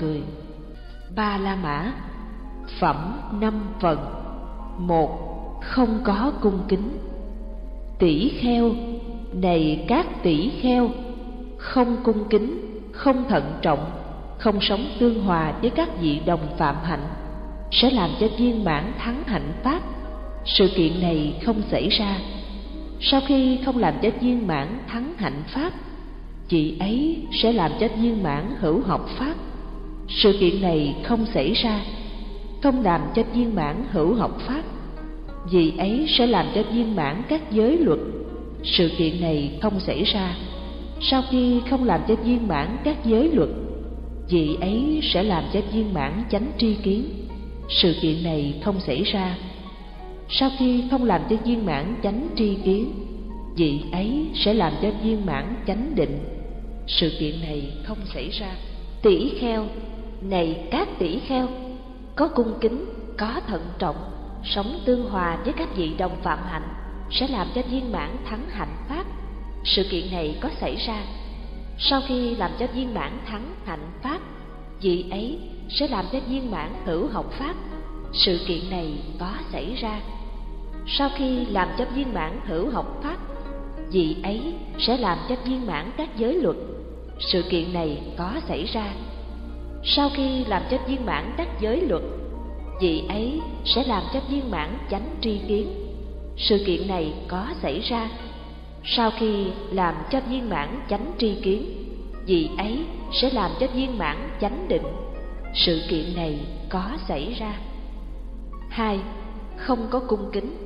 người. Ba la mã, phẩm năm phần. Một, không có cung kính. Tỷ kheo, này các tỷ kheo, không cung kính, không thận trọng, không sống tương hòa với các vị đồng phạm hạnh, sẽ làm cho viên mãn thắng hạnh pháp. Sự kiện này không xảy ra. Sau khi không làm cho viên mãn thắng hạnh pháp, chị ấy sẽ làm cho viên mãn hữu học pháp sự kiện này không xảy ra. Không làm cho viên mãn hữu học pháp. Vì ấy sẽ làm cho viên mãn các giới luật. Sự kiện này không xảy ra. Sau khi không làm cho viên mãn các giới luật vị ấy sẽ làm cho viên mãn chánh tri kiến. Sự kiện này không xảy ra. Sau khi không làm cho viên mãn chánh tri kiến vị ấy sẽ làm cho viên mãn chánh định. Sự kiện này không xảy ra. Tỷ kheo này các tỷ kheo, có cung kính, có thận trọng, sống tương hòa với các vị đồng phạm hạnh, sẽ làm cho viên mãn thắng hạnh pháp. Sự kiện này có xảy ra sau khi làm cho viên mãn thắng hạnh pháp, vị ấy sẽ làm cho viên mãn hữu học pháp. Sự kiện này có xảy ra sau khi làm cho viên mãn hữu học pháp, vị ấy sẽ làm cho viên mãn các giới luật. Sự kiện này có xảy ra sau khi làm cho viên mãn đắc giới luật, vị ấy sẽ làm cho viên mãn chánh tri kiến. Sự kiện này có xảy ra. Sau khi làm cho viên mãn chánh tri kiến, vị ấy sẽ làm cho viên mãn chánh định. Sự kiện này có xảy ra. Hai, không có cung kính.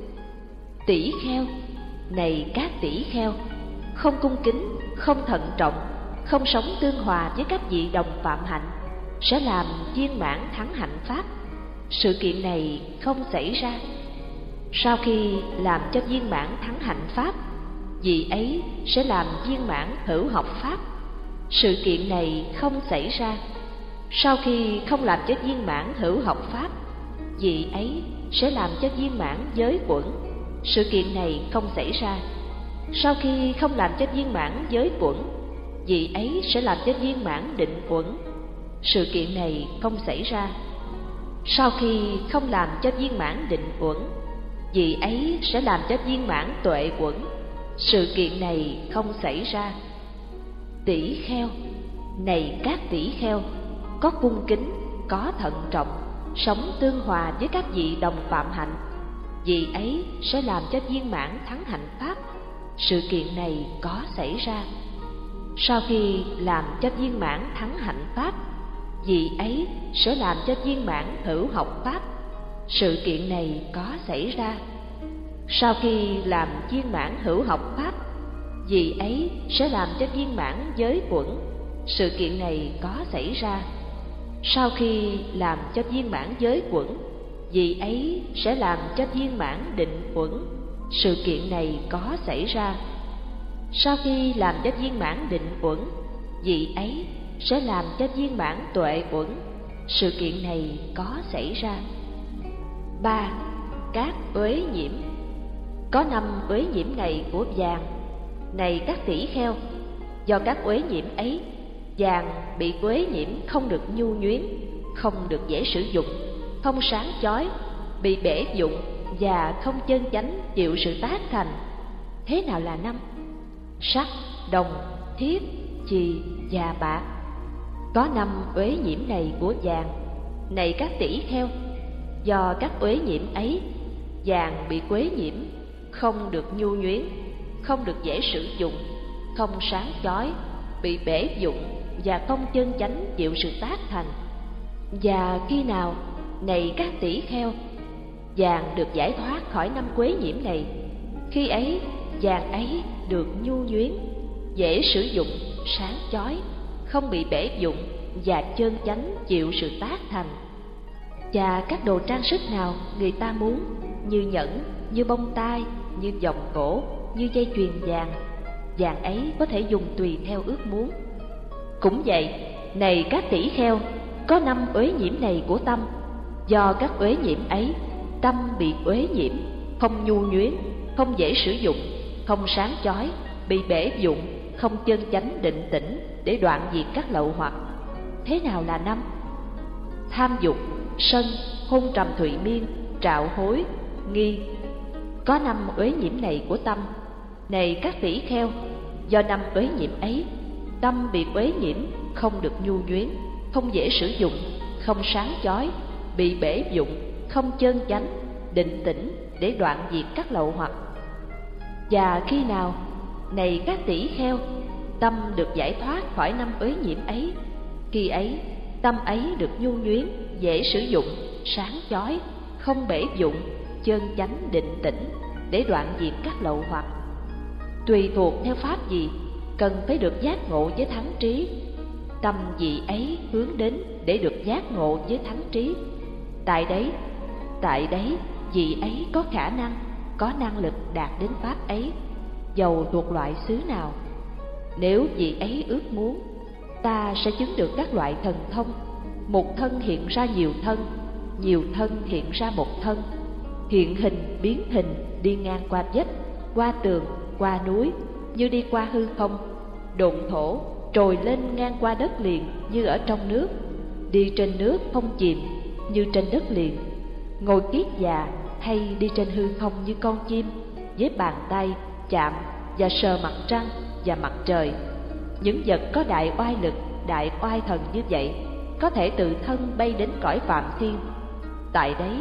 Tỷ kheo, này các tỷ kheo, không cung kính, không thận trọng, không sống tương hòa với các vị đồng phạm hạnh sẽ làm viên mãn thắng hạnh pháp. Sự kiện này không xảy ra. Sau khi làm cho viên mãn thắng hạnh pháp, vị ấy sẽ làm viên mãn hữu học pháp. Sự kiện này không xảy ra. Sau khi không làm cho viên mãn hữu học pháp, vị ấy sẽ làm cho viên mãn giới quẩn. Sự kiện này không xảy ra. Sau khi không làm cho viên mãn giới quẩn, vị ấy sẽ làm cho viên mãn định quẩn sự kiện này không xảy ra. Sau khi không làm cho viên mãn định uẩn, vị ấy sẽ làm cho viên mãn tuệ uẩn. sự kiện này không xảy ra. Tỷ kheo này các tỷ kheo có cung kính có thận trọng sống tương hòa với các vị đồng phạm hạnh. Vị ấy sẽ làm cho viên mãn thắng hạnh pháp. Sự kiện này có xảy ra. Sau khi làm cho viên mãn thắng hạnh pháp vì ấy, sẽ làm cho viên mãn hữu học pháp. Sự kiện này có xảy ra. Sau khi làm viên mãn hữu học pháp, vì ấy sẽ làm cho viên mãn giới quẩn. Sự kiện này có xảy ra. Sau khi làm cho viên mãn giới quẩn, vì ấy sẽ làm cho viên mãn định quẩn. Sự kiện này có xảy ra. Sau khi làm cho viên mãn định quẩn vị ấy sẽ làm cho viên mãn tuệ uẩn sự kiện này có xảy ra. Ba, các uế nhiễm. Có năm uế nhiễm này của vàng. Này các tỷ kheo, do các uế nhiễm ấy, vàng bị uế nhiễm không được nhu nhuyến, không được dễ sử dụng, không sáng chói, bị bể dụng và không chân chánh chịu sự tác thành. Thế nào là năm? Sắt đồng, thiết chì và bạc có năm uế nhiễm này của vàng. Này các tỷ kheo do các uế nhiễm ấy, vàng bị quế nhiễm, không được nhu nhuyến không được dễ sử dụng, không sáng chói, bị bể dụng và không chân chánh chịu sự tác thành. Và khi nào, này các tỷ kheo vàng được giải thoát khỏi năm quế nhiễm này, khi ấy, vàng ấy được nhu nhuyến dễ sử dụng, sáng chói không bị bể dụng và chân chánh chịu sự tác thành. Và các đồ trang sức nào người ta muốn, như nhẫn, như bông tai, như vòng cổ, như dây chuyền vàng vàng ấy có thể dùng tùy theo ước muốn. Cũng vậy, này các tỷ kheo, có năm uế nhiễm này của tâm. Do các uế nhiễm ấy, tâm bị uế nhiễm, không nhu nhuyến, không dễ sử dụng, không sáng chói, bị bể dụng không chân chánh định tĩnh để đoạn diệt các lậu hoặc thế nào là năm tham dục, sân, hôn trầm thụy miên, trạo hối, nghi. Có năm uế nhiễm này của tâm, này các tỷ kheo, do năm uế nhiễm ấy, tâm bị uế nhiễm, không được nhu nhuyến, không dễ sử dụng, không sáng chói, bị bể dụng, không chân chánh, định tĩnh để đoạn diệt các lậu hoặc. Và khi nào, này các tỷ kheo, tâm được giải thoát khỏi năm uế nhiễm ấy, khi ấy tâm ấy được nhu nhuyến, dễ sử dụng, sáng chói, không bể dụng, chân chánh định tĩnh để đoạn diệt các lậu hoặc. Tùy thuộc theo pháp gì, cần phải được giác ngộ với thắng trí. Tâm vị ấy hướng đến để được giác ngộ với thắng trí. Tại đấy, tại đấy, vị ấy có khả năng, có năng lực đạt đến pháp ấy, dầu thuộc loại xứ nào. Nếu vị ấy ước muốn, ta sẽ chứng được các loại thần thông, một thân hiện ra nhiều thân, nhiều thân hiện ra một thân, hiện hình biến hình đi ngang qua vách, qua tường, qua núi, như đi qua hư không, độn thổ, trồi lên ngang qua đất liền như ở trong nước, đi trên nước không chìm như trên đất liền, ngồi kiết già hay đi trên hư không như con chim, với bàn tay chạm và sờ mặt trăng và mặt trời. Những vật có đại oai lực, đại oai thần như vậy, có thể tự thân bay đến cõi phạm thiên. Tại đấy,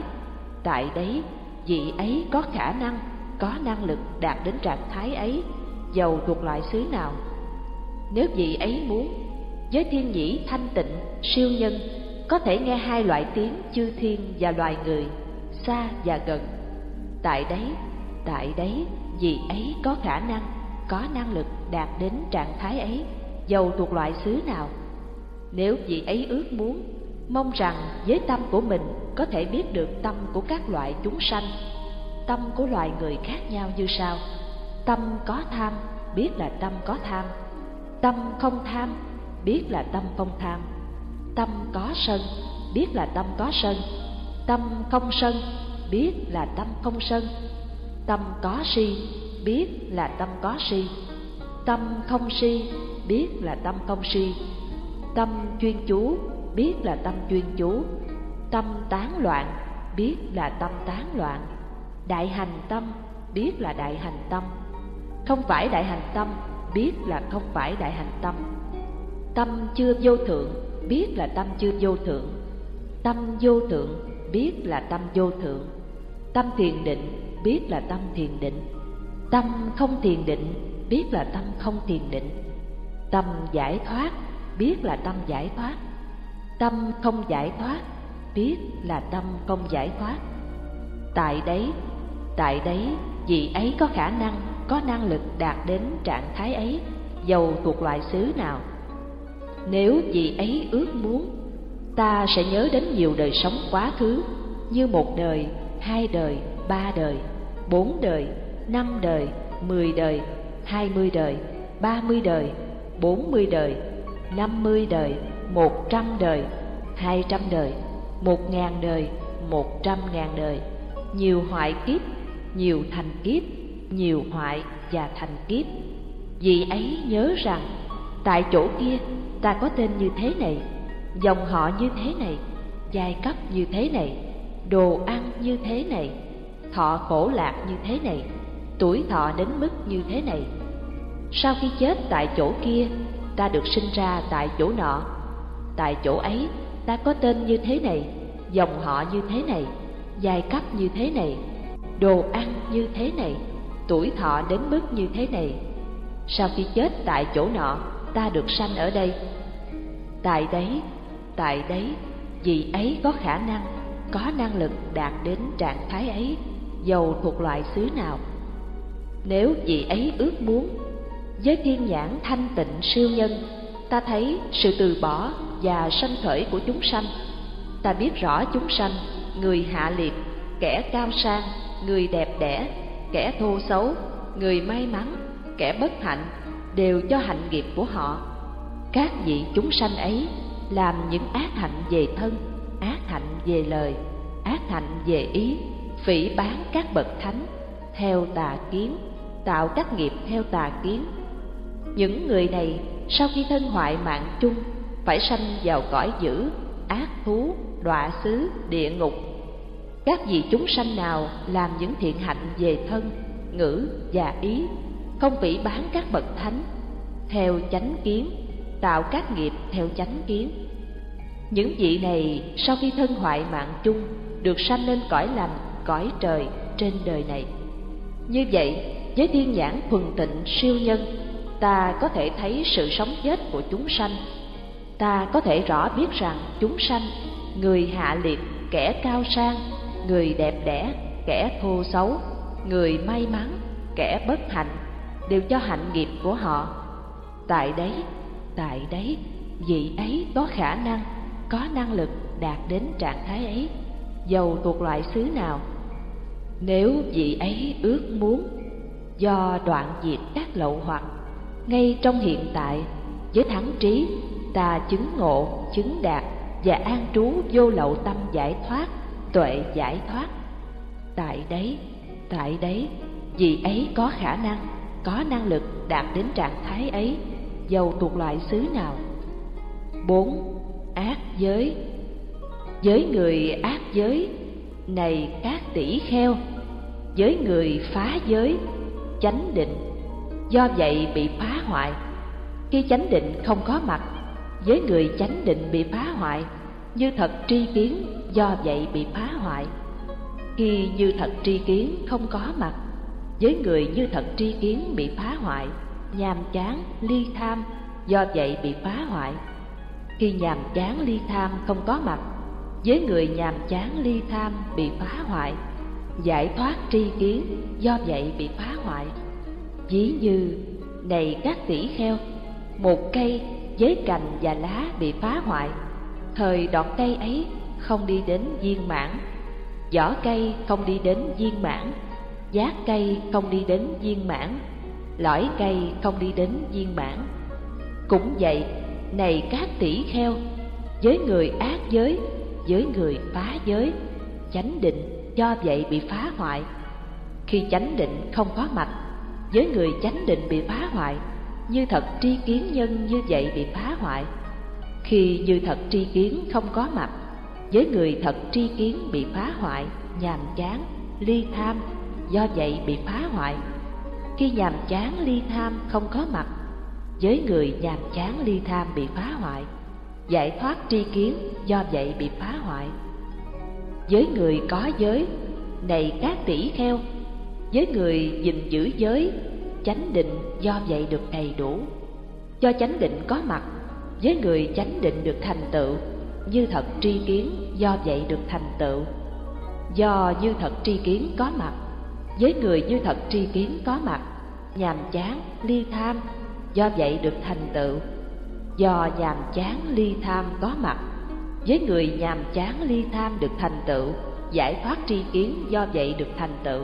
tại đấy, vị ấy có khả năng, có năng lực đạt đến trạng thái ấy, dầu thuộc loại xứ nào. Nếu vị ấy muốn, với thiên nhĩ thanh tịnh, siêu nhân, có thể nghe hai loại tiếng chư thiên và loài người, xa và gần. Tại đấy, tại đấy, vị ấy có khả năng, có năng lực đạt đến trạng thái ấy, dầu thuộc loại xứ nào. Nếu vị ấy ước muốn, mong rằng với tâm của mình có thể biết được tâm của các loại chúng sanh, tâm của loài người khác nhau như sau. Tâm có tham, biết là tâm có tham. Tâm không tham, biết là tâm không tham. Tâm có sân, biết là tâm có sân. Tâm không sân, biết là tâm không sân. Tâm có si, biết là tâm có si. Tâm không si biết là tâm không si. Tâm chuyên chú biết là tâm chuyên chú. Tâm tán loạn biết là tâm tán loạn. Đại hành tâm biết là đại hành tâm. Không phải đại hành tâm biết là không phải đại hành tâm. Tâm chưa vô thượng biết là tâm chưa vô thượng. Tâm vô thượng biết là tâm vô thượng. Tâm thiền định biết là tâm thiền định Tâm không thiền định, biết là tâm không thiền định. Tâm giải thoát, biết là tâm giải thoát. Tâm không giải thoát, biết là tâm không giải thoát. Tại đấy, tại đấy, vị ấy có khả năng, có năng lực đạt đến trạng thái ấy, dầu thuộc loại xứ nào. Nếu vị ấy ước muốn, ta sẽ nhớ đến nhiều đời sống quá khứ, như một đời, hai đời, ba đời, bốn đời, năm đời, mười đời, hai mươi đời, ba mươi đời, bốn mươi đời, năm mươi đời, một trăm đời, hai trăm đời, một ngàn đời, một trăm ngàn đời, nhiều hoại kiếp, nhiều thành kiếp, nhiều hoại và thành kiếp. Vì ấy nhớ rằng, tại chỗ kia ta có tên như thế này, dòng họ như thế này, giai cấp như thế này, đồ ăn như thế này, thọ khổ lạc như thế này, tuổi thọ đến mức như thế này. Sau khi chết tại chỗ kia, ta được sinh ra tại chỗ nọ. Tại chỗ ấy, ta có tên như thế này, dòng họ như thế này, giai cấp như thế này, đồ ăn như thế này, tuổi thọ đến mức như thế này. Sau khi chết tại chỗ nọ, ta được sanh ở đây. Tại đấy, tại đấy, vì ấy có khả năng, có năng lực đạt đến trạng thái ấy, dầu thuộc loại xứ nào. Nếu vị ấy ước muốn, với thiên nhãn thanh tịnh siêu nhân, ta thấy sự từ bỏ và sanh khởi của chúng sanh. Ta biết rõ chúng sanh, người hạ liệt, kẻ cao sang, người đẹp đẽ, kẻ thô xấu, người may mắn, kẻ bất hạnh, đều do hạnh nghiệp của họ. Các vị chúng sanh ấy làm những ác hạnh về thân, ác hạnh về lời, ác hạnh về ý, phỉ bán các bậc thánh, theo tà kiến, tạo các nghiệp theo tà kiến. Những người này sau khi thân hoại mạng chung phải sanh vào cõi dữ, ác thú, đọa xứ, địa ngục. Các vị chúng sanh nào làm những thiện hạnh về thân, ngữ và ý, không phỉ bán các bậc thánh, theo chánh kiến, tạo các nghiệp theo chánh kiến. Những vị này sau khi thân hoại mạng chung được sanh lên cõi lành, cõi trời trên đời này. Như vậy, với thiên nhãn thuần tịnh siêu nhân, ta có thể thấy sự sống chết của chúng sanh. Ta có thể rõ biết rằng chúng sanh, người hạ liệt, kẻ cao sang, người đẹp đẽ, kẻ thô xấu, người may mắn, kẻ bất hạnh, đều cho hạnh nghiệp của họ. Tại đấy, tại đấy, vị ấy có khả năng, có năng lực đạt đến trạng thái ấy, dầu thuộc loại xứ nào. Nếu vị ấy ước muốn do đoạn diệt các lậu hoặc ngay trong hiện tại, với thắng trí, ta chứng ngộ, chứng đạt và an trú vô lậu tâm giải thoát, tuệ giải thoát. Tại đấy tại đấy, vị ấy có khả năng, có năng lực đạt đến trạng thái ấy dầu thuộc loại xứ nào? Bốn, ác giới. Với người ác giới, này các tỷ kheo với người phá giới, chánh định. Do vậy bị phá hoại. Khi chánh định không có mặt với người chánh định bị phá hoại. Như thật tri kiến, do vậy bị phá hoại. Khi như thật tri kiến không có mặt với người như thật tri kiến bị phá hoại. Nhàm chán, ly tham, do vậy bị phá hoại. Khi nhàm chán, ly tham không có mặt với người nhàm chán, ly tham bị phá hoại giải thoát tri kiến, do vậy bị phá hoại. Ví như, này các tỷ kheo, một cây với cành và lá bị phá hoại. Thời đọt cây ấy không đi đến viên mãn. Vỏ cây không đi đến viên mãn. Giác cây không đi đến viên mãn. Lõi cây không đi đến viên mãn. Cũng vậy, này các tỷ kheo, với người ác giới, với người phá giới, chánh định do vậy bị phá hoại. Khi chánh định không có mặt, với người chánh định bị phá hoại, như thật tri kiến nhân như vậy bị phá hoại. Khi như thật tri kiến không có mặt, với người thật tri kiến bị phá hoại, nhàm chán, ly tham, do vậy bị phá hoại. Khi nhàm chán ly tham không có mặt, với người nhàm chán ly tham bị phá hoại, giải thoát tri kiến, do vậy bị phá hoại với người có giới, này các tỷ kheo. Với người gìn giữ giới, chánh định do vậy được đầy đủ. Do chánh định có mặt, với người chánh định được thành tựu, như thật tri kiến, do vậy được thành tựu. Do như thật tri kiến có mặt, với người như thật tri kiến có mặt, nhàm chán, ly tham, do vậy được thành tựu. Do nhàm chán, ly tham có mặt với người nhàm chán ly tham được thành tựu, giải thoát tri kiến do vậy được thành tựu.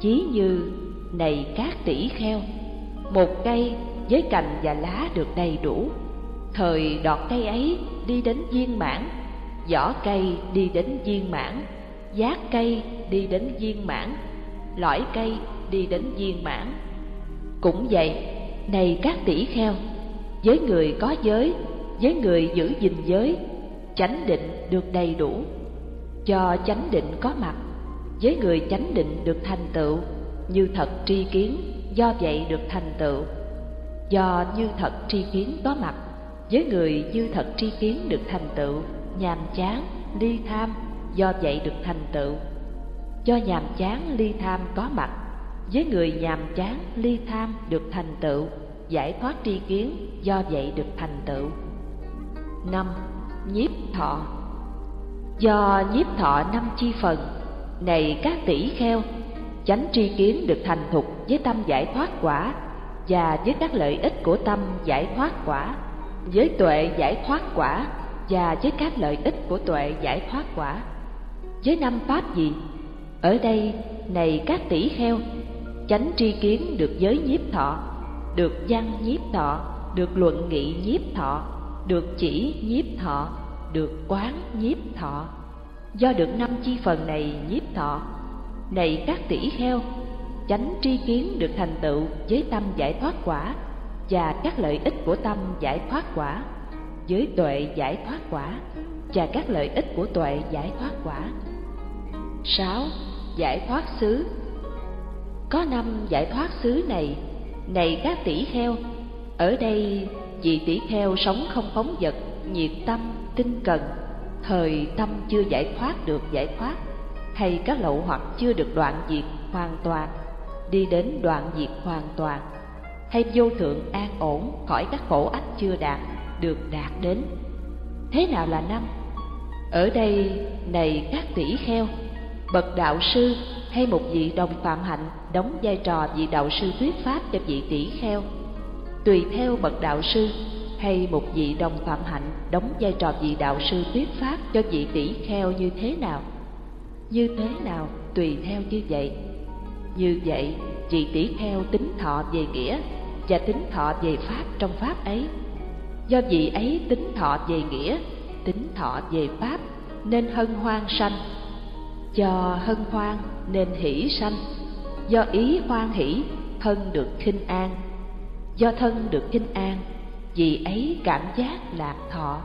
Chí như, này các tỷ kheo, một cây với cành và lá được đầy đủ. Thời đọt cây ấy đi đến viên mãn, vỏ cây đi đến viên mãn, giác cây đi đến viên mãn, lõi cây đi đến viên mãn. Cũng vậy, này các tỷ kheo, với người có giới, với người giữ gìn giới chánh định được đầy đủ. Cho chánh định có mặt, với người chánh định được thành tựu, như thật tri kiến, do vậy được thành tựu. Do như thật tri kiến có mặt, với người như thật tri kiến được thành tựu, nhàm chán, ly tham, do vậy được thành tựu. Do nhàm chán, ly tham có mặt, với người nhàm chán, ly tham được thành tựu, giải thoát tri kiến, do vậy được thành tựu. Năm nhiếp thọ. Do nhiếp thọ năm chi phần, này các tỷ kheo, chánh tri kiến được thành thục với tâm giải thoát quả và với các lợi ích của tâm giải thoát quả, với tuệ giải thoát quả và với các lợi ích của tuệ giải thoát quả. Với năm pháp gì, ở đây, này các tỷ kheo, chánh tri kiến được giới nhiếp thọ, được văn nhiếp thọ, được luận nghị nhiếp thọ được chỉ nhiếp thọ được quán nhiếp thọ do được năm chi phần này nhiếp thọ này các tỷ kheo chánh tri kiến được thành tựu với tâm giải thoát quả và các lợi ích của tâm giải thoát quả với tuệ giải thoát quả và các lợi ích của tuệ giải thoát quả. 6. Giải thoát xứ Có năm giải thoát xứ này, này các tỷ kheo, ở đây vị tỷ kheo sống không phóng vật, nhiệt tâm, tinh cần, thời tâm chưa giải thoát được giải thoát, hay các lậu hoặc chưa được đoạn diệt hoàn toàn, đi đến đoạn diệt hoàn toàn, hay vô thượng an ổn khỏi các khổ ách chưa đạt, được đạt đến. Thế nào là năm? Ở đây, này các tỷ kheo, bậc đạo sư hay một vị đồng phạm hạnh đóng vai trò vị đạo sư thuyết pháp cho vị tỷ kheo. Tùy theo bậc đạo sư hay một vị đồng phạm hạnh đóng vai trò vị đạo sư thuyết pháp cho vị tỷ kheo như thế nào? Như thế nào tùy theo như vậy. Như vậy, vị tỷ kheo tính thọ về nghĩa và tính thọ về pháp trong pháp ấy. Do vị ấy tính thọ về nghĩa, tính thọ về pháp nên hân hoan sanh do hân hoan nên hỷ sanh do ý hoan hỷ thân được khinh an do thân được kinh an, vì ấy cảm giác lạc thọ.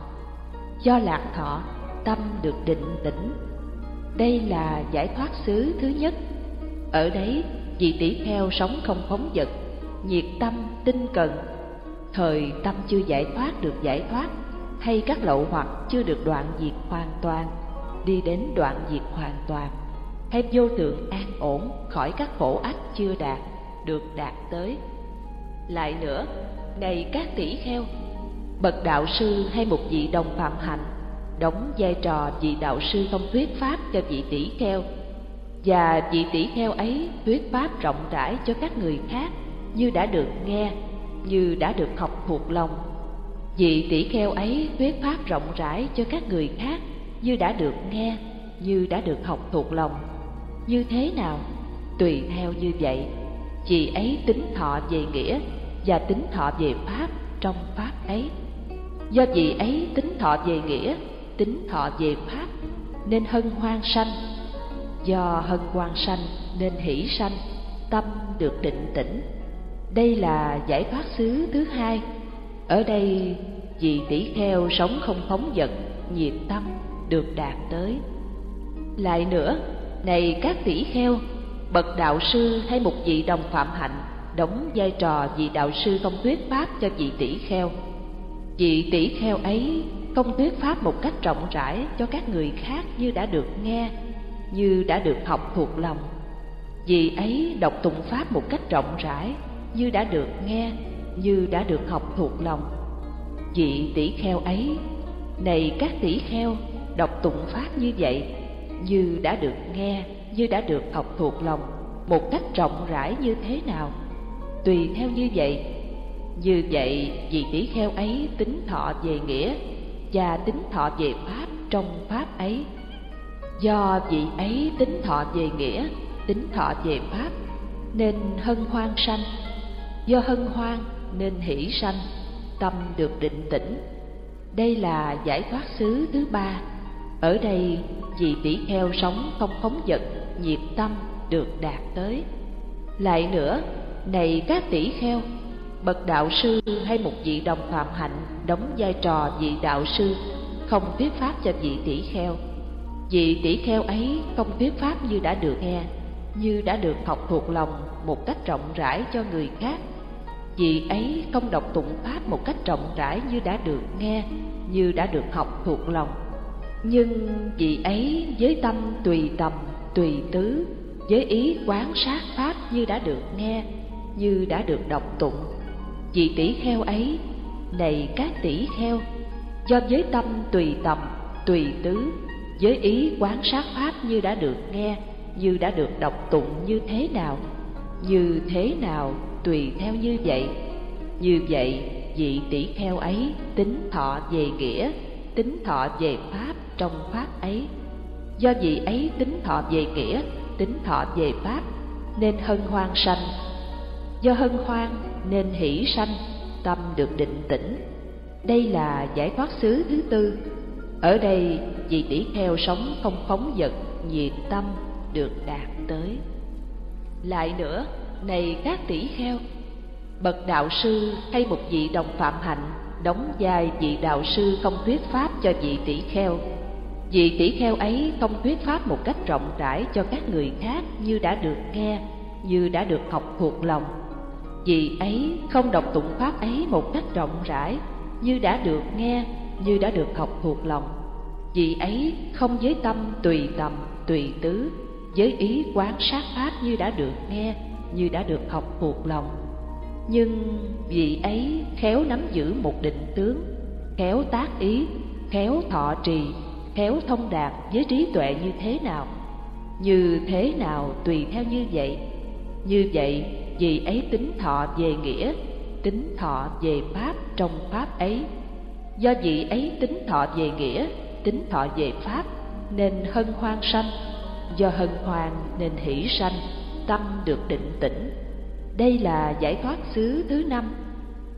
Do lạc thọ, tâm được định tĩnh. Đây là giải thoát xứ thứ nhất. Ở đấy, vị tỷ kheo sống không phóng vật, nhiệt tâm tinh cần. Thời tâm chưa giải thoát được giải thoát, hay các lậu hoặc chưa được đoạn diệt hoàn toàn, đi đến đoạn diệt hoàn toàn, hay vô tượng an ổn khỏi các khổ ách chưa đạt, được đạt tới lại nữa, này các tỷ kheo, bậc đạo sư hay một vị đồng phạm hạnh đóng vai trò vị đạo sư không thuyết pháp cho vị tỷ kheo, và vị tỷ kheo ấy thuyết pháp rộng rãi cho các người khác như đã được nghe, như đã được học thuộc lòng. Vị tỷ kheo ấy thuyết pháp rộng rãi cho các người khác như đã được nghe, như đã được học thuộc lòng. Như thế nào? Tùy theo như vậy, chị ấy tính thọ về nghĩa và tính thọ về pháp trong pháp ấy. Do vị ấy tính thọ về nghĩa, tính thọ về pháp nên hân hoan sanh. Do hân hoan sanh nên hỷ sanh, tâm được định tĩnh. Đây là giải thoát xứ thứ hai. Ở đây vì tỷ kheo sống không phóng dật nhiệt tâm được đạt tới. Lại nữa, này các tỷ kheo, bậc đạo sư hay một vị đồng phạm hạnh đóng vai trò vị đạo sư công thuyết pháp cho vị tỷ kheo. Vị tỷ kheo ấy công thuyết pháp một cách rộng rãi cho các người khác như đã được nghe, như đã được học thuộc lòng. Vị ấy đọc tụng pháp một cách rộng rãi, như đã được nghe, như đã được học thuộc lòng. Vị tỷ kheo ấy, này các tỷ kheo, đọc tụng pháp như vậy, như đã được nghe, như đã được học thuộc lòng, một cách rộng rãi như thế nào? Tùy theo như vậy như vậy vị tỷ kheo ấy tính thọ về nghĩa và tính thọ về pháp trong pháp ấy. Do vị ấy tính thọ về nghĩa, tính thọ về pháp nên hân hoan sanh. Do hân hoan nên hỷ sanh, tâm được định tĩnh. Đây là giải thoát xứ thứ ba. Ở đây, vì tỷ kheo sống không phóng vật nhiệt tâm được đạt tới. Lại nữa này các tỷ kheo, bậc đạo sư hay một vị đồng phạm hạnh đóng vai trò vị đạo sư không thuyết pháp cho vị tỷ kheo. Vị tỷ kheo ấy không thuyết pháp như đã được nghe, như đã được học thuộc lòng một cách rộng rãi cho người khác. Vị ấy không đọc tụng pháp một cách rộng rãi như đã được nghe, như đã được học thuộc lòng. Nhưng vị ấy với tâm tùy tầm, tùy tứ, với ý quán sát pháp như đã được nghe như đã được đọc tụng. Vị tỷ kheo ấy, này các tỷ kheo, do với tâm tùy tầm, tùy tứ, với ý quán sát pháp như đã được nghe, như đã được đọc tụng như thế nào, như thế nào tùy theo như vậy. Như vậy, vị tỷ kheo ấy tính thọ về nghĩa, tính thọ về pháp trong pháp ấy. Do vị ấy tính thọ về nghĩa, tính thọ về pháp, nên hân hoan sanh do hân hoan nên hỷ sanh, tâm được định tĩnh. Đây là giải thoát xứ thứ tư. Ở đây, vị tỷ kheo sống không phóng vật nhiệt tâm được đạt tới. Lại nữa, này các tỷ kheo, bậc đạo sư hay một vị đồng phạm hạnh đóng vai vị đạo sư không thuyết pháp cho vị tỷ kheo. Vị tỷ kheo ấy không thuyết pháp một cách rộng rãi cho các người khác như đã được nghe, như đã được học thuộc lòng vị ấy, không đọc tụng pháp ấy một cách rộng rãi, như đã được nghe, như đã được học thuộc lòng. Vị ấy, không với tâm tùy tầm, tùy tứ với ý quán sát pháp như đã được nghe, như đã được học thuộc lòng. Nhưng vị ấy, khéo nắm giữ một định tướng, khéo tác ý, khéo thọ trì, khéo thông đạt với trí tuệ như thế nào? Như thế nào tùy theo như vậy? Như vậy vì ấy tính thọ về nghĩa, tính thọ về pháp trong pháp ấy. Do vị ấy tính thọ về nghĩa, tính thọ về pháp nên hân hoan sanh. Do hân hoan nên hỷ sanh, tâm được định tĩnh. Đây là giải thoát xứ thứ năm.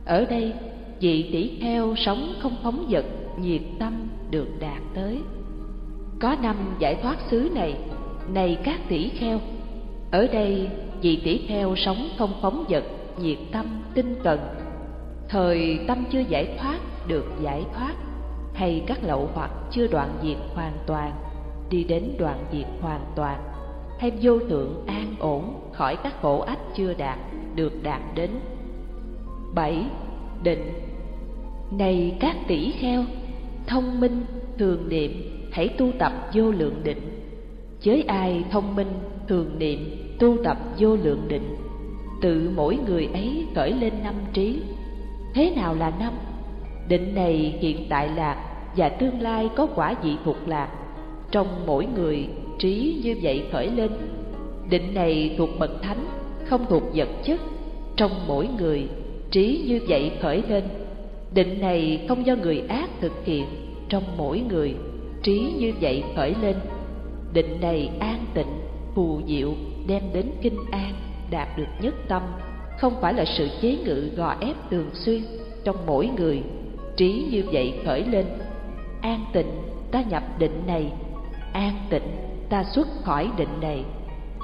Ở đây, vị tỷ kheo sống không phóng vật, nhiệt tâm được đạt tới. Có năm giải thoát xứ này này các tỷ kheo. Ở đây vị tỷ kheo sống không phóng vật, nhiệt tâm, tinh cần thời tâm chưa giải thoát, được giải thoát. Hay các lậu hoặc chưa đoạn diệt hoàn toàn, đi đến đoạn diệt hoàn toàn. Hay vô thượng an ổn, khỏi các khổ ách chưa đạt, được đạt đến. Bảy, định. Này các tỷ kheo, thông minh, thường niệm, hãy tu tập vô lượng định. Với ai thông minh, thường niệm tu tập vô lượng định, tự mỗi người ấy khởi lên năm trí. Thế nào là năm? Định này hiện tại lạc và tương lai có quả vị thuộc lạc trong mỗi người trí như vậy khởi lên. Định này thuộc bậc thánh, không thuộc vật chất, trong mỗi người trí như vậy khởi lên. Định này không do người ác thực hiện, trong mỗi người trí như vậy khởi lên. Định này an tịnh, phù diệu đem đến kinh an, đạt được nhất tâm, không phải là sự chế ngự, gò ép thường xuyên trong mỗi người. Trí như vậy khởi lên, an tịnh, ta nhập định này, an tịnh, ta xuất khỏi định này.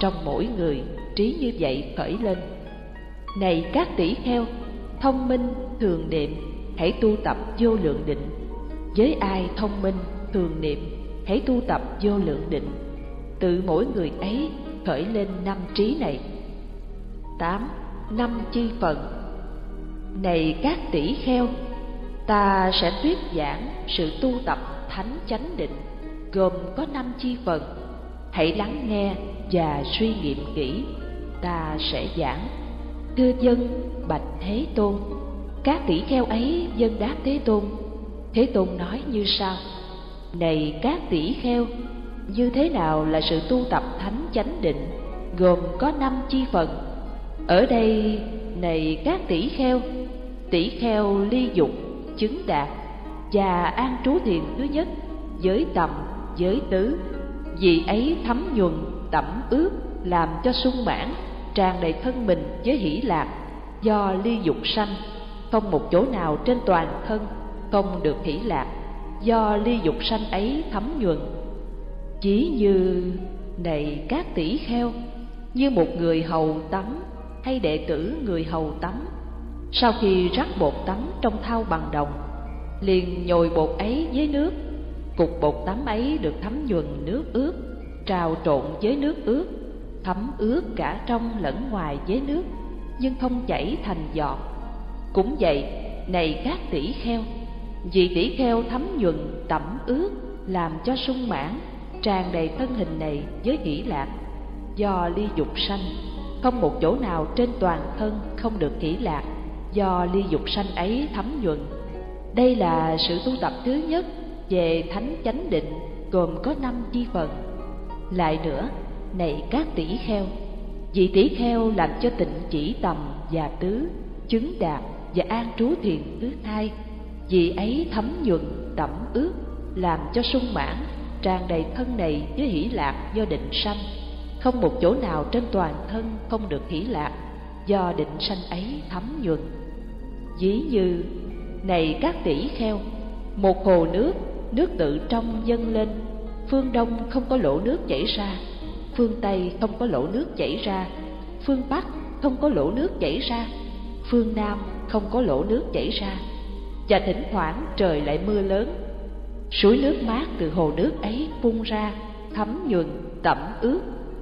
Trong mỗi người, trí như vậy khởi lên. Này các tỷ kheo, thông minh, thường niệm, hãy tu tập vô lượng định. Với ai thông minh, thường niệm, hãy tu tập vô lượng định. Tự mỗi người ấy khởi lên năm trí này. Tám, năm chi phần. Này các tỷ kheo, ta sẽ thuyết giảng sự tu tập thánh chánh định, gồm có năm chi phần. Hãy lắng nghe và suy nghiệm kỹ, ta sẽ giảng. Thưa dân, bạch thế tôn, các tỷ kheo ấy dân đáp thế tôn. Thế tôn nói như sau, này các tỷ kheo như thế nào là sự tu tập thánh chánh định, gồm có năm chi phần. Ở đây, này các tỷ kheo tỷ kheo ly dục, chứng đạt, và an trú thiền thứ nhất, giới tầm, giới tứ. Vì ấy thấm nhuần, tẩm ướp, làm cho sung mãn, tràn đầy thân mình với hỷ lạc, do ly dục sanh. Không một chỗ nào trên toàn thân không được hỷ lạc. Do ly dục sanh ấy thấm nhuần chỉ như, này các tỷ kheo, như một người hầu tắm, hay đệ tử người hầu tắm, sau khi rắc bột tắm trong thau bằng đồng, liền nhồi bột ấy với nước. Cục bột tắm ấy được thấm nhuần nước ướt trào trộn với nước ướt thấm ướt cả trong lẫn ngoài với nước, nhưng không chảy thành giọt. Cũng vậy, này các tỷ kheo, vì tỷ kheo thấm nhuần tẩm ướt làm cho sung mãn tràn đầy thân hình này với hỷ lạc do ly dục sanh, không một chỗ nào trên toàn thân không được hỷ lạc do ly dục sanh ấy thấm nhuận đây là sự tu tập thứ nhất về thánh chánh định, gồm có năm chi phần. Lại nữa, này các tỷ kheo, vị tỷ kheo làm cho tịnh chỉ tầm và tứ, chứng đạt và an trú thiền thứ hai. Vị ấy thấm nhuận tẩm ướt, làm cho sung mãn tràn đầy thân này với hỷ lạc do định sanh. Không một chỗ nào trên toàn thân không được hỷ lạc, do định sanh ấy thấm nhuần. Dĩ như, này các tỷ kheo, một hồ nước nước tự trong dâng lên. Phương đông không có lỗ nước chảy ra, phương tây không có lỗ nước chảy ra, phương bắc không có lỗ nước chảy ra, phương nam không có lỗ nước chảy ra. Và thỉnh thoảng trời lại mưa lớn suối nước mát từ hồ nước ấy phun ra, thấm nhuần, tẩm ướt,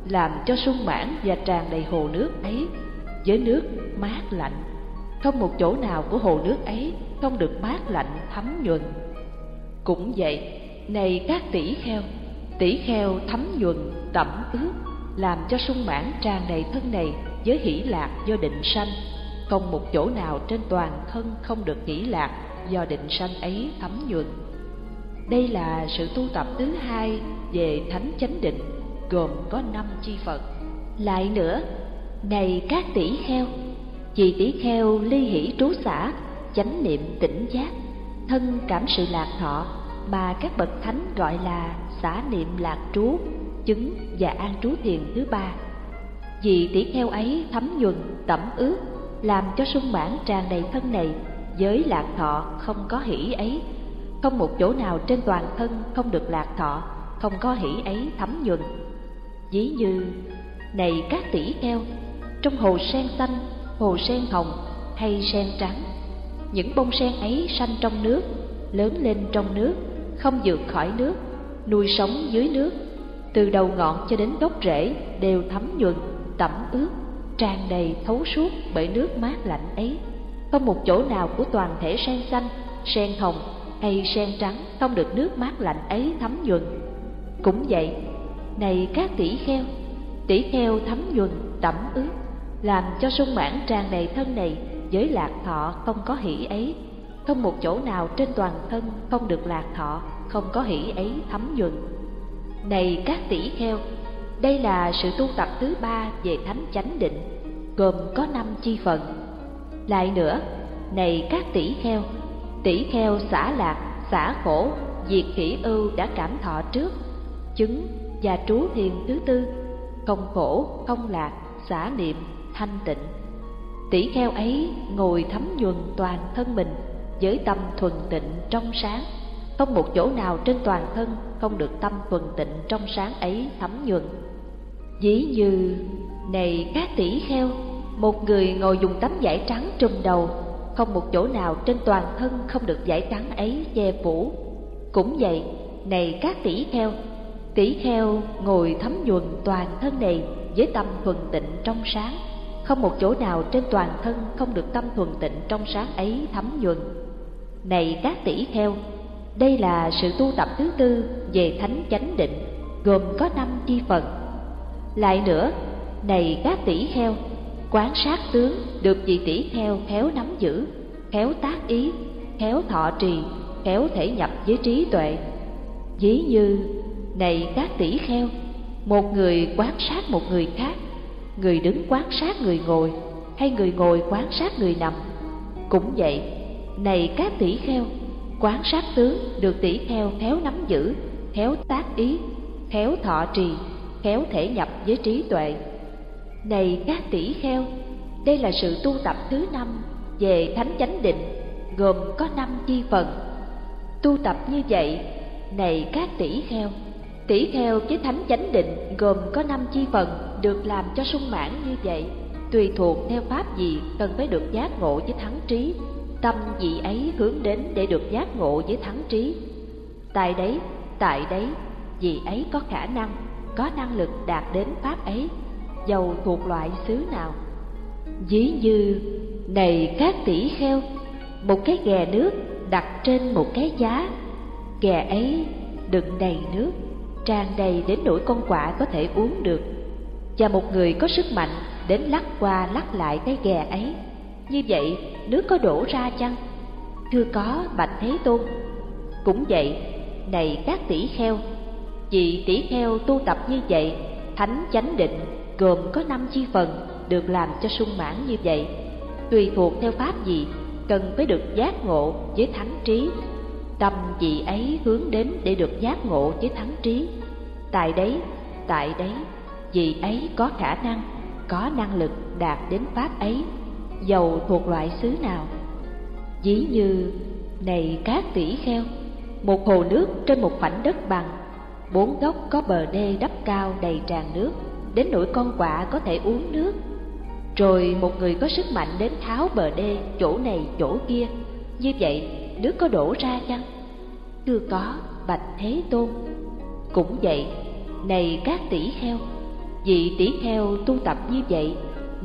làm cho sung mãn và tràn đầy hồ nước ấy. Với nước mát lạnh, không một chỗ nào của hồ nước ấy không được mát lạnh, thấm nhuần. Cũng vậy, này các tỷ kheo tỷ kheo thấm nhuần, tẩm ướt, làm cho sung mãn tràn đầy thân này với hỷ lạc do định sanh. Không một chỗ nào trên toàn thân không được hỷ lạc do định sanh ấy thấm nhuần đây là sự tu tập thứ hai về thánh chánh định, gồm có năm chi phật. Lại nữa, này các tỷ kheo, vì tỷ kheo ly hỷ trú xả, chánh niệm tỉnh giác, thân cảm sự lạc thọ mà các bậc thánh gọi là xả niệm lạc trú, chứng và an trú thiền thứ ba. Vì tỷ kheo ấy thấm nhuần, tẩm ướt, làm cho sung mãn tràn đầy thân này với lạc thọ không có hỷ ấy không một chỗ nào trên toàn thân không được lạc thọ, không có hỷ ấy thấm nhuần. Ví như, này các tỷ kheo, trong hồ sen xanh, hồ sen hồng hay sen trắng, những bông sen ấy sanh trong nước, lớn lên trong nước, không vượt khỏi nước, nuôi sống dưới nước, từ đầu ngọn cho đến gốc rễ đều thấm nhuần, tẩm ướt, tràn đầy thấu suốt bởi nước mát lạnh ấy. Không một chỗ nào của toàn thể sen xanh, sen hồng hay sen trắng, không được nước mát lạnh ấy thấm nhuần. Cũng vậy, này các tỷ kheo tỷ kheo thấm nhuần, tẩm ướt, làm cho sung mãn tràn đầy thân này với lạc thọ không có hỷ ấy. Không một chỗ nào trên toàn thân không được lạc thọ, không có hỷ ấy thấm nhuần. Này các tỷ kheo, đây là sự tu tập thứ ba về thánh chánh định, gồm có năm chi phần. Lại nữa, này các tỷ kheo tỷ kheo xả lạc, xả khổ, diệt khỉ ưu đã cảm thọ trước. Chứng và trú thiền thứ tư, không khổ, không lạc, xả niệm, thanh tịnh. Tỷ kheo ấy ngồi thấm nhuần toàn thân mình, với tâm thuần tịnh trong sáng. Không một chỗ nào trên toàn thân không được tâm thuần tịnh trong sáng ấy thấm nhuần. Dĩ như, này các tỷ kheo, một người ngồi dùng tấm vải trắng trùm đầu không một chỗ nào trên toàn thân không được giải tán ấy, che phủ. Cũng vậy, này các tỷ kheo tỷ kheo ngồi thấm nhuần toàn thân này với tâm thuần tịnh trong sáng. Không một chỗ nào trên toàn thân không được tâm thuần tịnh trong sáng ấy thấm nhuần. Này các tỷ kheo, đây là sự tu tập thứ tư về thánh chánh định, gồm có năm chi phần. Lại nữa, này các tỷ kheo quán sát tướng được vị tỷ theo khéo nắm giữ, khéo tác ý, khéo thọ trì, khéo thể nhập với trí tuệ. Ví như, này các tỷ kheo, một người quan sát một người khác, người đứng quan sát người ngồi hay người ngồi quan sát người nằm. Cũng vậy, này các tỷ kheo, quán sát tướng được tỷ kheo khéo nắm giữ, khéo tác ý, khéo thọ trì, khéo thể nhập với trí tuệ này các tỷ kheo. Đây là sự tu tập thứ năm về thánh chánh định, gồm có năm chi phần. Tu tập như vậy, này các tỷ kheo. Tỷ kheo với thánh chánh định gồm có năm chi phần được làm cho sung mãn như vậy. Tùy thuộc theo pháp gì cần phải được giác ngộ với thắng trí, tâm vị ấy hướng đến để được giác ngộ với thắng trí. Tại đấy tại đấy vị ấy có khả năng, có năng lực đạt đến pháp ấy dầu thuộc loại xứ nào? Ví như, này các tỷ kheo, một cái ghè nước đặt trên một cái giá. Ghè ấy đựng đầy nước, tràn đầy đến nỗi con quạ có thể uống được. Và một người có sức mạnh đến lắc qua lắc lại cái ghè ấy. Như vậy, nước có đổ ra chăng? Thưa có, bạch thế tôn. Cũng vậy, này các tỷ kheo vị tỷ kheo tu tập như vậy, thánh chánh định gồm có năm chi phần được làm cho sung mãn như vậy. Tùy thuộc theo pháp gì, cần phải được giác ngộ với thánh trí. Tâm vị ấy hướng đến để được giác ngộ với thánh trí. Tại đấy tại đấy, vị ấy có khả năng, có năng lực đạt đến pháp ấy dầu thuộc loại xứ nào. Ví như, này các tỷ kheo, một hồ nước trên một khoảnh đất bằng, bốn góc có bờ đê đắp cao đầy tràn nước đến nỗi con quạ có thể uống nước rồi một người có sức mạnh đến tháo bờ đê chỗ này chỗ kia như vậy nước có đổ ra chăng? Chưa có, bạch Thế Tôn. Cũng vậy, này các tỷ kheo, vị tỷ kheo tu tập như vậy,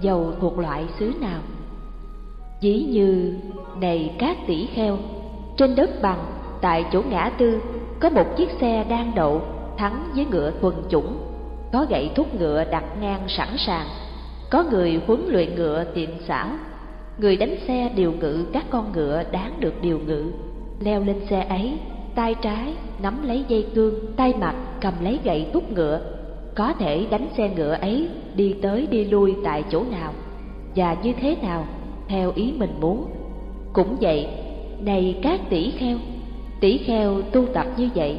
giàu thuộc loại xứ nào? Dĩ như, này các tỷ kheo, trên đất bằng, tại chỗ ngã tư, có một chiếc xe đang đậu, thắng với ngựa thuần chủng, có gậy thúc ngựa đặt ngang sẵn sàng, có người huấn luyện ngựa tiện xảo, người đánh xe điều ngự các con ngựa đáng được điều ngự, leo lên xe ấy, tay trái nắm lấy dây cương, tay mặt cầm lấy gậy thúc ngựa, có thể đánh xe ngựa ấy đi tới đi lui tại chỗ nào. Và như thế nào theo ý mình muốn. Cũng vậy, này các tỷ kheo, tỷ kheo tu tập như vậy,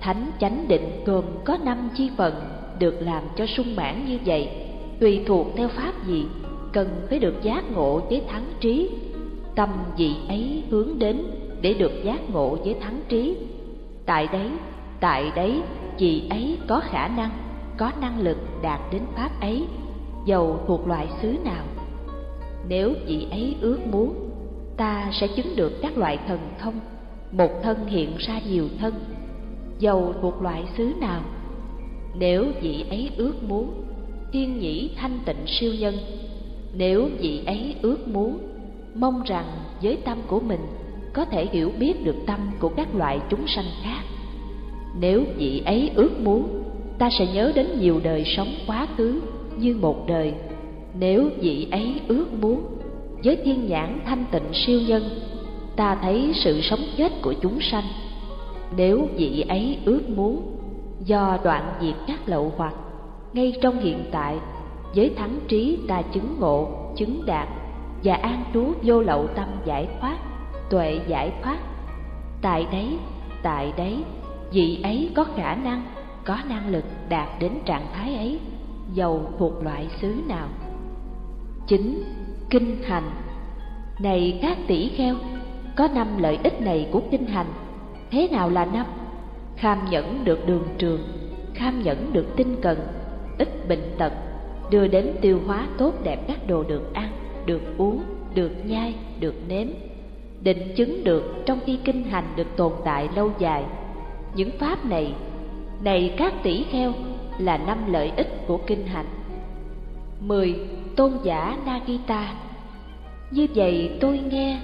thánh chánh định gồm có năm chi phần được làm cho sung mãn như vậy, tùy thuộc theo pháp gì, cần phải được giác ngộ với thắng trí. Tâm vị ấy hướng đến để được giác ngộ với thắng trí. Tại đấy, tại đấy, vị ấy có khả năng, có năng lực đạt đến pháp ấy, dầu thuộc loại xứ nào. Nếu vị ấy ước muốn, ta sẽ chứng được các loại thần thông, một thân hiện ra nhiều thân, dầu thuộc loại xứ nào. Nếu vị ấy ước muốn, thiên nhĩ thanh tịnh siêu nhân, nếu vị ấy ước muốn, mong rằng với tâm của mình có thể hiểu biết được tâm của các loại chúng sanh khác. Nếu vị ấy ước muốn, ta sẽ nhớ đến nhiều đời sống quá khứ như một đời. Nếu vị ấy ước muốn, với thiên nhãn thanh tịnh siêu nhân, ta thấy sự sống chết của chúng sanh. Nếu vị ấy ước muốn, do đoạn diệt các lậu hoặc, ngay trong hiện tại, với thắng trí ta chứng ngộ, chứng đạt và an trú vô lậu tâm giải thoát, tuệ giải thoát. Tại đấy, tại đấy, vị ấy có khả năng, có năng lực đạt đến trạng thái ấy, dầu thuộc loại xứ nào. Chính kinh hành này các tỷ kheo có năm lợi ích này của kinh hành thế nào là năm kham nhẫn được đường trường, kham nhẫn được tinh cần, ít bệnh tật, đưa đến tiêu hóa tốt đẹp các đồ được ăn, được uống, được nhai, được nếm. Định chứng được trong khi kinh hành được tồn tại lâu dài. Những pháp này này các tỷ kheo, là năm lợi ích của kinh hành. Mười, Tôn giả Nagita. Như vậy tôi nghe,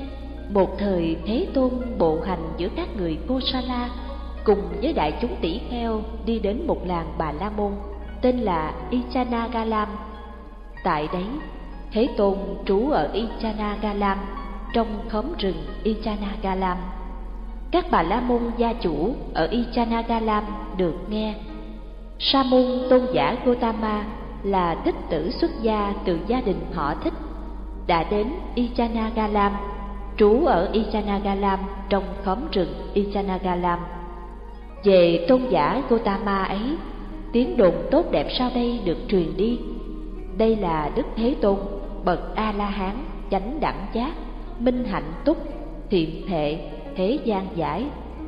Một thời Thế Tôn bộ hành giữa các người Kosala Cùng với đại chúng tỷ kheo đi đến một làng Bà La Môn Tên là Ichanagalam. Tại đấy Thế Tôn trú ở Ichanagalam Trong khóm rừng Ichanagalam. Các bà La Môn gia chủ ở Ichanagalam được nghe. Sa môn tôn giả Gotama là thích tử xuất gia từ gia đình họ thích đã đến Ichanagalam, trú ở Ichanagalam trong khóm rừng Ichanagalam. Về tôn giả Gotama ấy, tiếng đồn tốt đẹp sau đây được truyền đi. Đây là Đức Thế Tôn, bậc A-la-hán, chánh đẳng giác, minh hạnh túc, thiện thệ, thế gian giải,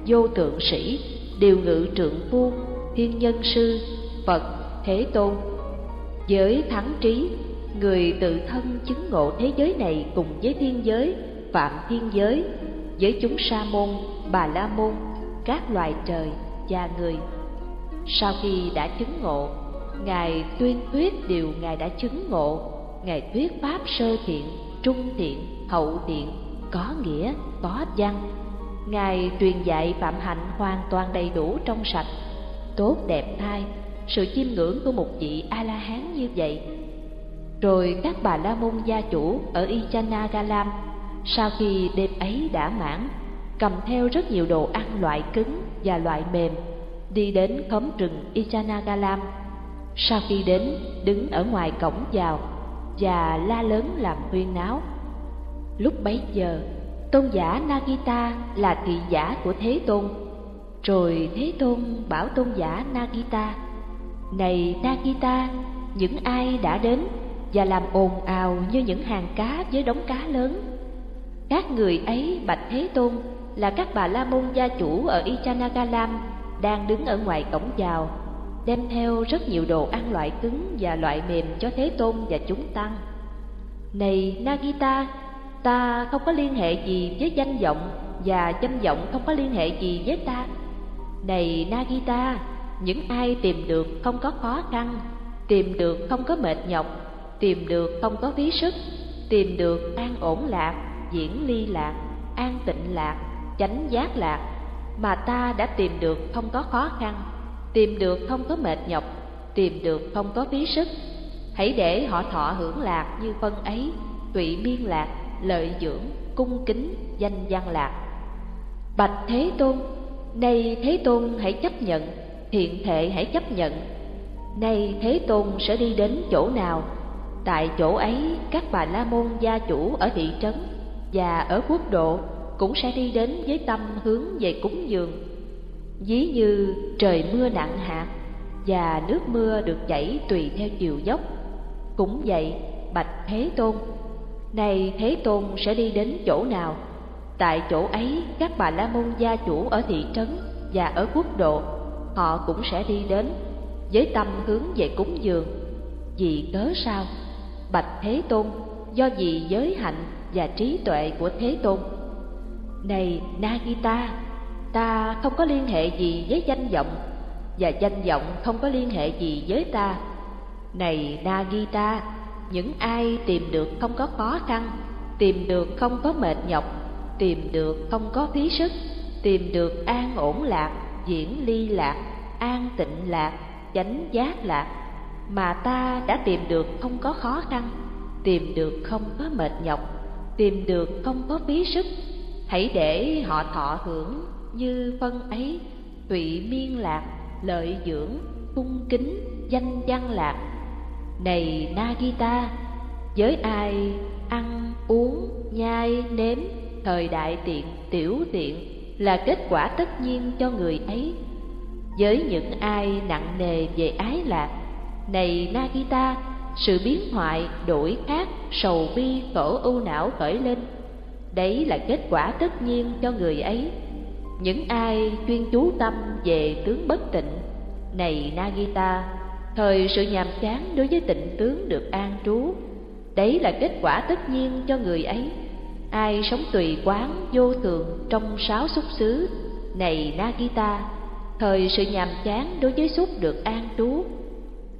vô tượng sĩ, điều ngự trượng phu, thiên nhân sư, Phật, Thế Tôn, giới thắng trí, người tự thân chứng ngộ thế giới này cùng với thiên giới, phạm thiên giới, với chúng sa môn, bà la môn, các loài trời và người. Sau khi đã chứng ngộ, Ngài tuyên thuyết điều Ngài đã chứng ngộ, Ngài thuyết pháp sơ thiện, trung thiện, hậu thiện, có nghĩa, có văn. Ngài truyền dạy phạm hạnh hoàn toàn đầy đủ trong sạch, tốt đẹp thai, sự chiêm ngưỡng của một vị a la hán như vậy rồi các bà la môn gia chủ ở ichanagalam sau khi đêm ấy đã mãn cầm theo rất nhiều đồ ăn loại cứng và loại mềm đi đến khóm rừng ichanagalam. Sau khi đến đứng ở ngoài cổng vào và la lớn làm huyên náo. Lúc bấy giờ tôn giả nagita là thị giả của thế tôn. Rồi thế tôn bảo tôn giả nagita này Nagita, những ai đã đến và làm ồn ào như những hàng cá với đống cá lớn? Các người ấy bạch Thế Tôn là các bà la môn gia chủ ở Ichanagalam đang đứng ở ngoài cổng vào, đem theo rất nhiều đồ ăn loại cứng và loại mềm cho Thế Tôn và chúng tăng. Này Nagita, ta không có liên hệ gì với danh vọng và danh vọng không có liên hệ gì với ta này nagita những ai tìm được không có khó khăn tìm được không có mệt nhọc tìm được không có phí sức tìm được an ổn lạc diễn ly lạc an tịnh lạc chánh giác lạc, mà ta đã tìm được không có khó khăn, tìm được không có mệt nhọc, tìm được không có phí sức. Hãy để họ thọ hưởng lạc như phân ấy, tụy miên lạc, lợi dưỡng, cung kính, danh văn lạc. Bạch thế tôn, nay thế tôn hãy chấp nhận thiện thệ hãy chấp nhận. Nay thế tôn sẽ đi đến chỗ nào? Tại chỗ ấy, các bà la môn gia chủ ở thị trấn và ở quốc độ cũng sẽ đi đến với tâm hướng về cúng dường. Ví như trời mưa nặng hạt và nước mưa được chảy tùy theo chiều dốc. Cũng vậy, bạch thế tôn, nay thế tôn sẽ đi đến chỗ nào? Tại chỗ ấy, các bà la môn gia chủ ở thị trấn và ở quốc độ, họ cũng sẽ đi đến với tâm hướng về cúng dường. Vì cớ sao? Bạch thế tôn, do vì giới hạnh và trí tuệ của thế tôn này, nagita, ta không có liên hệ gì với danh vọng, và danh vọng không có liên hệ gì với ta. Này, nagita, những ai tìm được không có khó khăn, tìm được không có mệt nhọc, tìm được không có phí sức, tìm được an ổn lạc, diễn ly lạc, an tịnh lạc, chánh giác lạc, mà ta đã tìm được không có khó khăn, tìm được không có mệt nhọc, tìm được không có phí sức hãy để họ thọ hưởng như phân ấy tụy miên lạc, lợi dưỡng, cung kính, danh văn lạc. Này nagita với ai ăn, uống, nhai, nếm thời đại tiện, tiểu tiện là kết quả tất nhiên cho người ấy. Với những ai nặng nề về ái lạc, này nagita, sự biến hoại đổi khác, sầu bi khổ ưu não khởi lên đấy là kết quả tất nhiên cho người ấy. Những ai chuyên chú tâm về tướng bất tịnh, này nagita, thời sự nhàm chán đối với tịnh tướng được an trú. Đấy là kết quả tất nhiên cho người ấy. Ai sống tùy quán vô thường trong sáu xúc xứ, này nagita, thời sự nhàm chán đối với xúc được an trú.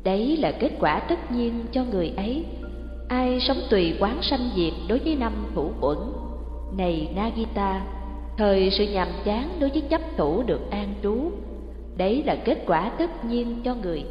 Đấy là kết quả tất nhiên cho người ấy. Ai sống tùy quán sanh diệt đối với năm thủ uẩn này nagita, thời sự nhàm chán đối với chấp thủ được an trú. Đấy là kết quả tất nhiên cho người